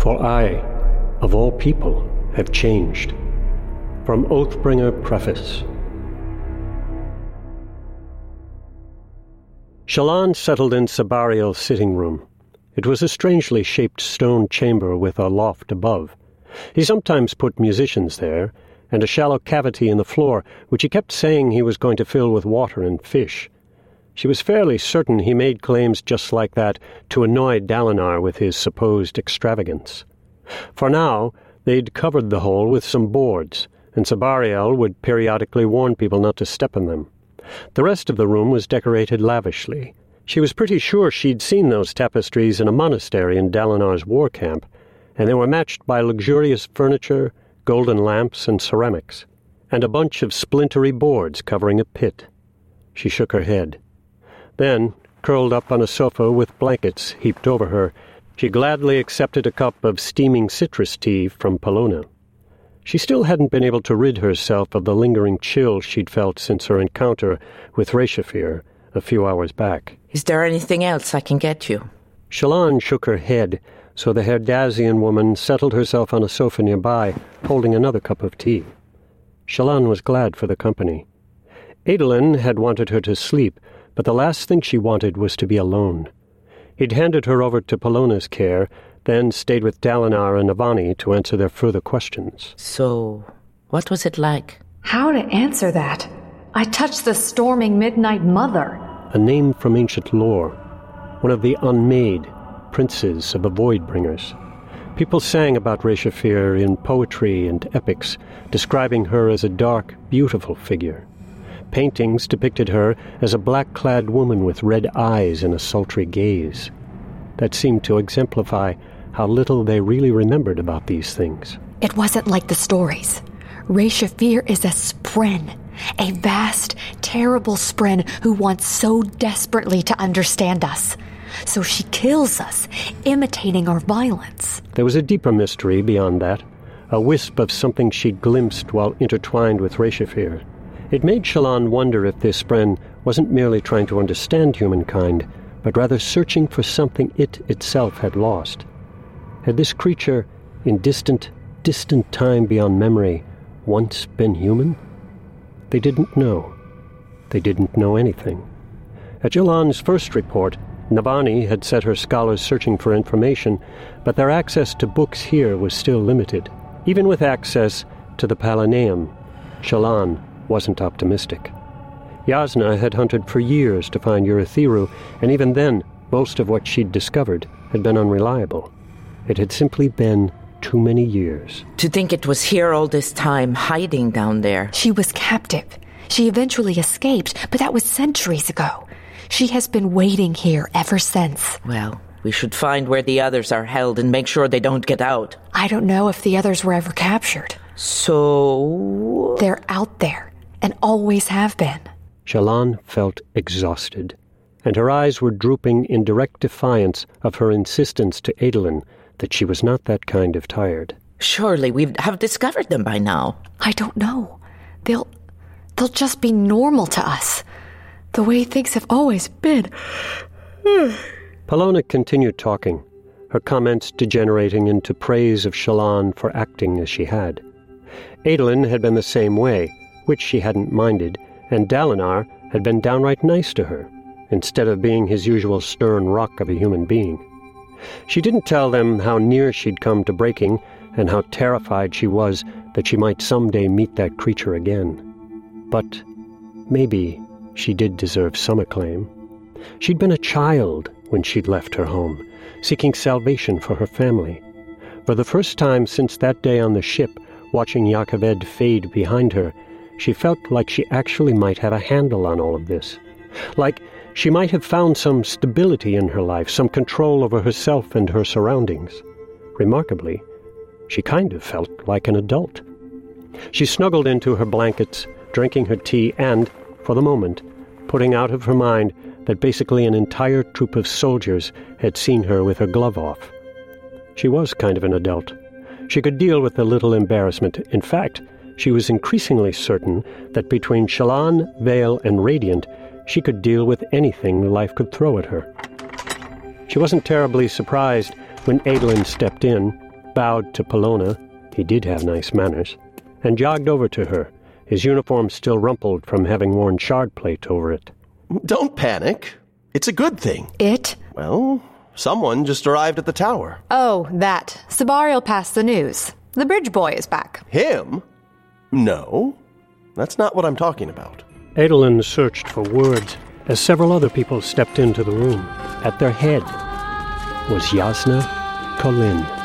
For I, of all people, have changed. From Oathbringer Preface. Shallan settled in Sebarial's sitting room. It was a strangely shaped stone chamber with a loft above. He sometimes put musicians there, and a shallow cavity in the floor, which he kept saying he was going to fill with water and fish. She was fairly certain he made claims just like that to annoy Dalinar with his supposed extravagance. For now, they'd covered the hole with some boards, and Sebarial would periodically warn people not to step on them. The rest of the room was decorated lavishly. She was pretty sure she'd seen those tapestries in a monastery in Dalinar's war camp, and they were matched by luxurious furniture, golden lamps, and ceramics, and a bunch of splintery boards covering a pit. She shook her head. Then, curled up on a sofa with blankets heaped over her, she gladly accepted a cup of steaming citrus tea from Palona. She still hadn't been able to rid herself of the lingering chill she'd felt since her encounter with Re-Shephir a few hours back. Is there anything else I can get you? Shallan shook her head, so the Herdazian woman settled herself on a sofa nearby, holding another cup of tea. Shallan was glad for the company. Adolin had wanted her to sleep, but the last thing she wanted was to be alone. He'd handed her over to Palona's care, then stayed with Dalinar and Navani to answer their further questions. So, what was it like? How to answer that? I touched the storming Midnight Mother. A name from ancient lore. One of the unmade princes of the Voidbringers. People sang about Re-Shephir in poetry and epics, describing her as a dark, beautiful figure. Paintings depicted her as a black clad woman with red eyes and a sultry gaze. That seemed to exemplify how little they really remembered about these things. It wasn't like the stories. Re-Shephir is a spren, a vast, terrible spren who wants so desperately to understand us. So she kills us, imitating our violence. There was a deeper mystery beyond that, a wisp of something she'd glimpsed while intertwined with Re-Shephir. It made Shallan wonder if this spren wasn't merely trying to understand humankind, but rather searching for something it itself had lost. Had this creature, in distant, distant time beyond memory, once been human? They didn't know. They didn't know anything. At Shallan's first report, Navani had set her scholars searching for information, but their access to books here was still limited. Even with access to the Palanaeum, Shallan wasn't optimistic. Jasnah had hunted for years to find Urithiru, and even then, most of what she'd discovered had been unreliable. It had simply been too many years. To think it was here all this time, hiding down there. She was captive. She eventually escaped, but that was centuries ago. She has been waiting here ever since. Well, we should find where the others are held and make sure they don't get out. I don't know if the others were ever captured. So. They're out there, and always have been. Shallan felt exhausted, and her eyes were drooping in direct defiance of her insistence to Adolin that she was not that kind of tired. Surely we have discovered them by now. I don't know. They'll. they'll just be normal to us. The way things have always been. Palona continued talking, her comments degenerating into praise of Shallan for acting as she had. Adolin had been the same way, which she hadn't minded, and Dalinar had been downright nice to her, instead of being his usual stern rock of a human being. She didn't tell them how near she'd come to breaking, and how terrified she was that she might someday meet that creature again. But maybe she did deserve some acclaim. She'd been a child when she'd left her home, seeking salvation for her family. For the first time since that day on the ship, watching Jah fade behind her, she felt like she actually might have a handle on all of this. Like she might have found some stability in her life, some control over herself and her surroundings. Remarkably, she kind of felt like an adult. She snuggled into her blankets, drinking her tea, and, for the moment, putting out of her mind that basically an entire troop of soldiers had seen her with her glove off. She was kind of an adult. She could deal with a little embarrassment. In fact, she was increasingly certain that between Shallan, Veil, and Radiant, she could deal with anything life could throw at her. She wasn't terribly surprised when Adolin stepped in, bowed to Palona, he did have nice manners, and jogged over to her, his uniform still rumpled from having worn shard plate over it. Don't panic. It's a good thing. It? Well, someone just arrived at the tower. Oh, that. Sabari'll pass the news. The bridge boy is back. Him? No. That's not what I'm talking about. Adolin searched for words as several other people stepped into the room. At their head was Jasnah Kholin.